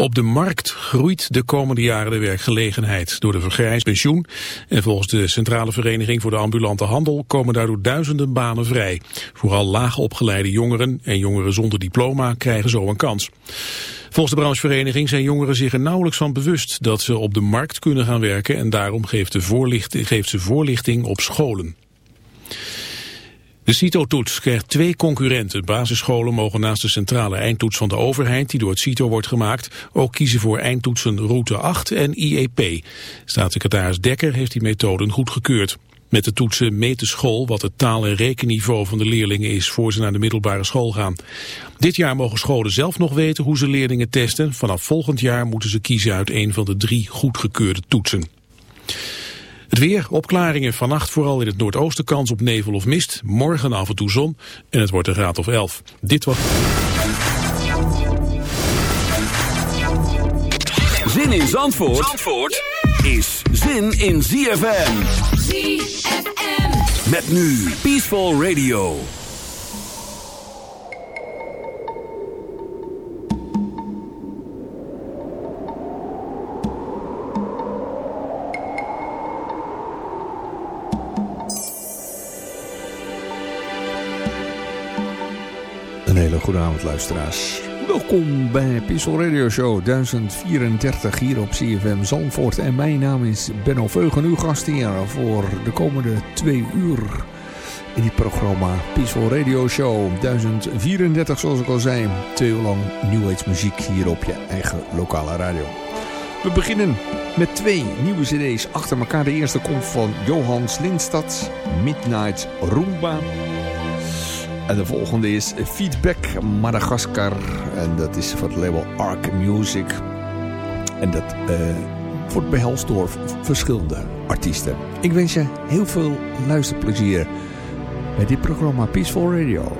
Op de markt groeit de komende jaren de werkgelegenheid door de vergrijspensioen. En volgens de Centrale Vereniging voor de Ambulante Handel komen daardoor duizenden banen vrij. Vooral laag opgeleide jongeren en jongeren zonder diploma krijgen zo een kans. Volgens de branchevereniging zijn jongeren zich er nauwelijks van bewust dat ze op de markt kunnen gaan werken en daarom geeft, de voorlichting, geeft ze voorlichting op scholen. De CITO-toets krijgt twee concurrenten. Basisscholen mogen naast de centrale eindtoets van de overheid, die door het CITO wordt gemaakt, ook kiezen voor eindtoetsen Route 8 en IEP. Staatssecretaris Dekker heeft die methoden goedgekeurd. Met de toetsen meet de school wat het taal- en rekenniveau van de leerlingen is voor ze naar de middelbare school gaan. Dit jaar mogen scholen zelf nog weten hoe ze leerlingen testen. Vanaf volgend jaar moeten ze kiezen uit een van de drie goedgekeurde toetsen. Het weer, opklaringen vannacht vooral in het noordoosten kans op nevel of mist. Morgen af en toe zon en het wordt een graad of 11. Dit was... Zin in Zandvoort, Zandvoort is zin in ZFM. ZFM. Met nu Peaceful Radio. Een hele goede avond luisteraars. Welkom bij Pixel Radio Show 1034 hier op CFM Zandvoort. En mijn naam is Benno Veugen, uw gast hier voor de komende twee uur in dit programma Peaceful Radio Show 1034 zoals ik al zei. Twee uur lang New Age muziek hier op je eigen lokale radio. We beginnen met twee nieuwe cd's achter elkaar. De eerste komt van Johans Lindstad, Midnight Roomba. En de volgende is Feedback Madagascar. En dat is van het label Arc Music. En dat uh, wordt behelst door verschillende artiesten. Ik wens je heel veel luisterplezier bij dit programma Peaceful Radio.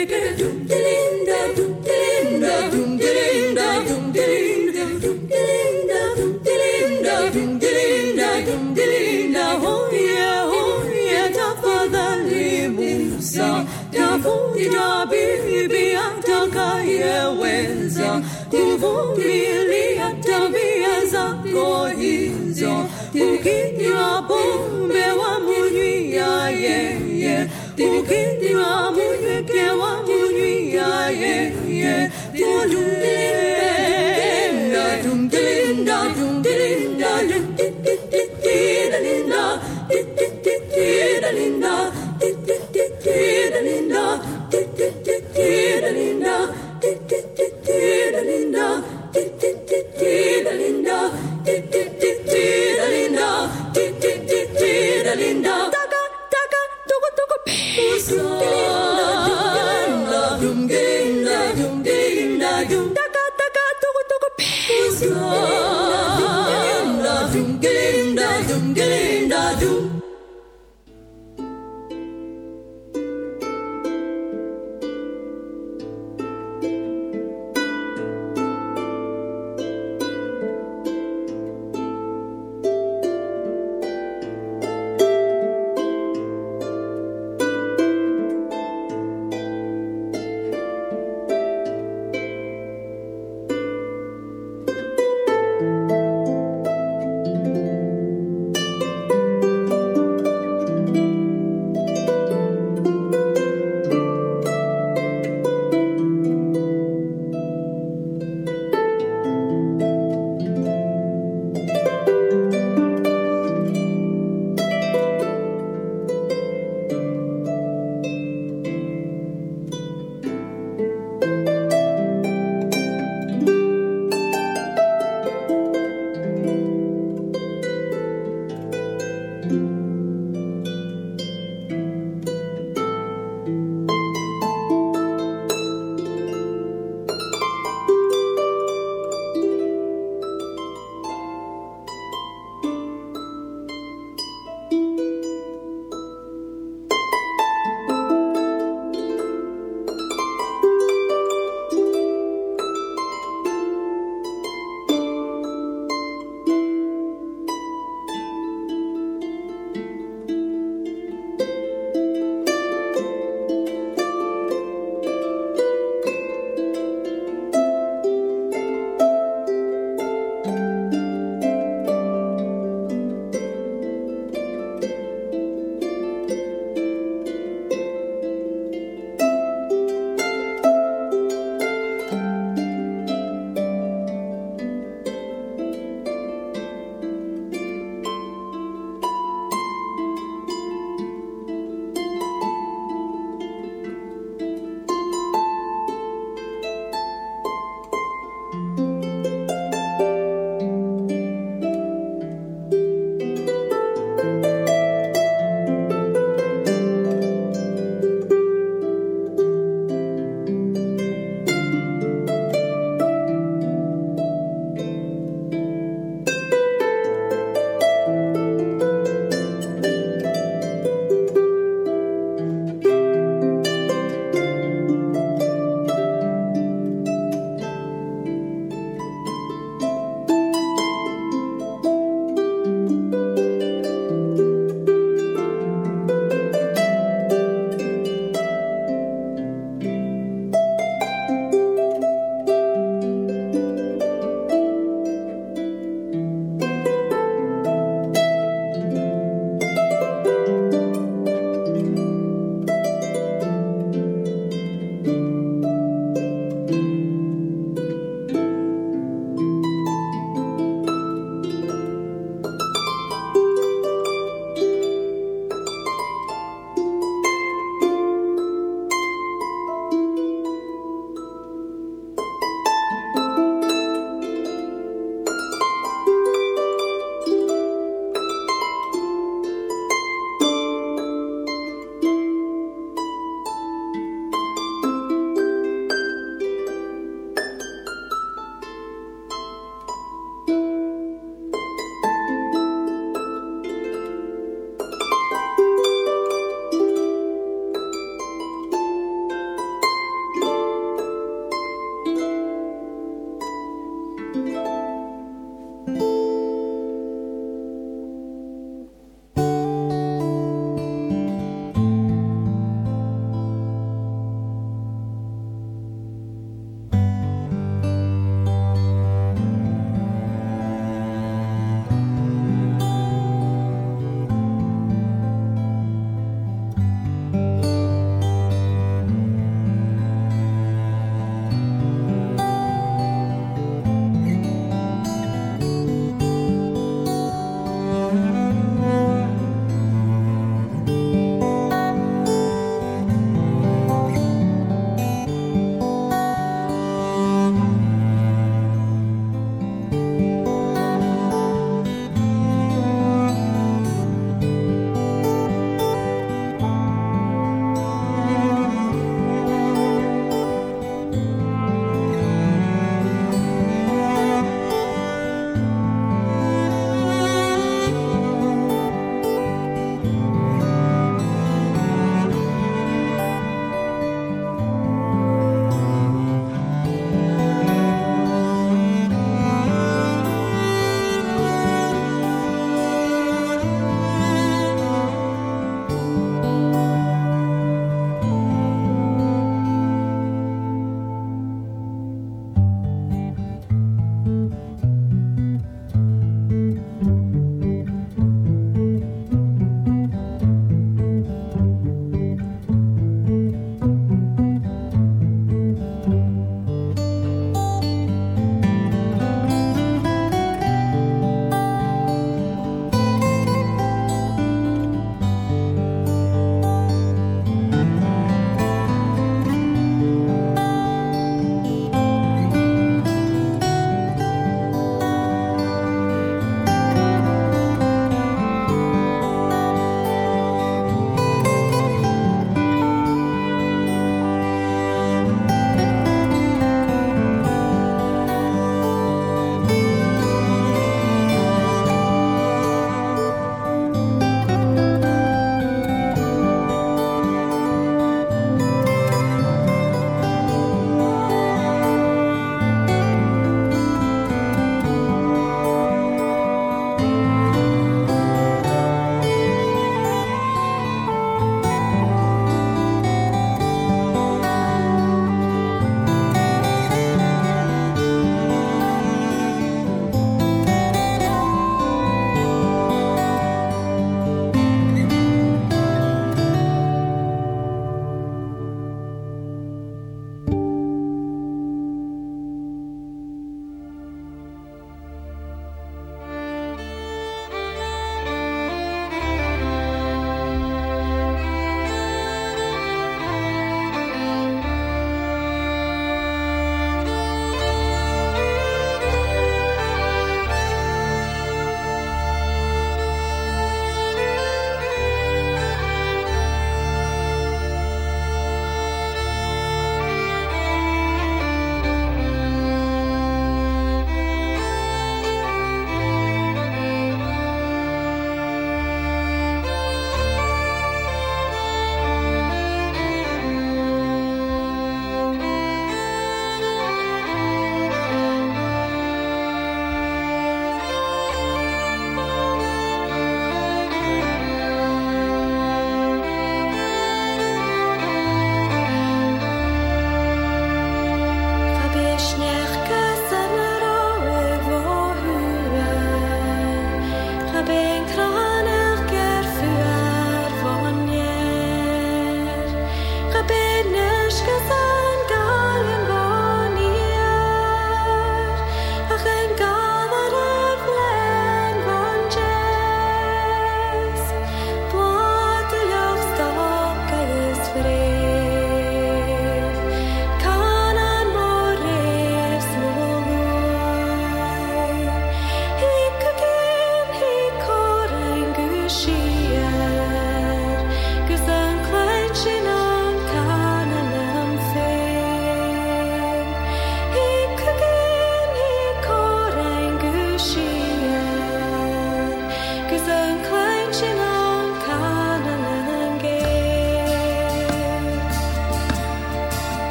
Kidra bibi antaka yeweza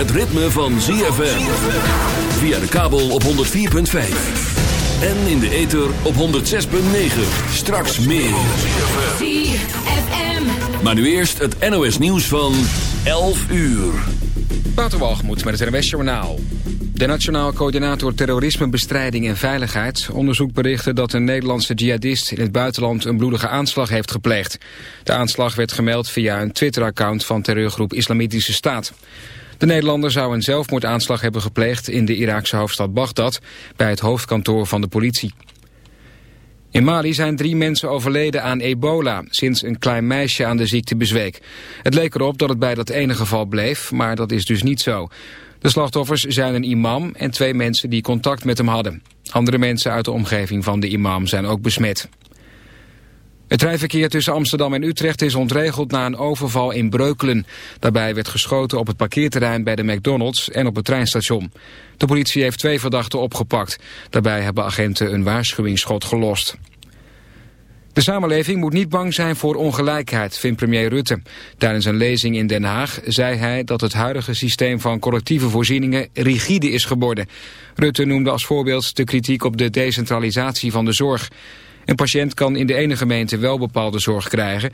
het ritme van ZFM. Via de kabel op 104.5. En in de ether op 106.9. Straks meer. ZFM. Maar nu eerst het NOS nieuws van 11 uur. Waterwalgemoed met het NWS Journaal. De Nationaal Coördinator Terrorismebestrijding en Veiligheid onderzoekt berichten dat een Nederlandse jihadist in het buitenland een bloedige aanslag heeft gepleegd. De aanslag werd gemeld via een Twitter-account van terreurgroep Islamitische Staat. De Nederlander zou een zelfmoordaanslag hebben gepleegd in de Iraakse hoofdstad Bagdad bij het hoofdkantoor van de politie. In Mali zijn drie mensen overleden aan ebola sinds een klein meisje aan de ziekte bezweek. Het leek erop dat het bij dat ene geval bleef, maar dat is dus niet zo. De slachtoffers zijn een imam en twee mensen die contact met hem hadden. Andere mensen uit de omgeving van de imam zijn ook besmet. Het treinverkeer tussen Amsterdam en Utrecht is ontregeld na een overval in Breukelen. Daarbij werd geschoten op het parkeerterrein bij de McDonald's en op het treinstation. De politie heeft twee verdachten opgepakt. Daarbij hebben agenten een waarschuwingsschot gelost. De samenleving moet niet bang zijn voor ongelijkheid, vindt premier Rutte. Tijdens een lezing in Den Haag zei hij dat het huidige systeem van collectieve voorzieningen rigide is geworden. Rutte noemde als voorbeeld de kritiek op de decentralisatie van de zorg. Een patiënt kan in de ene gemeente wel bepaalde zorg krijgen,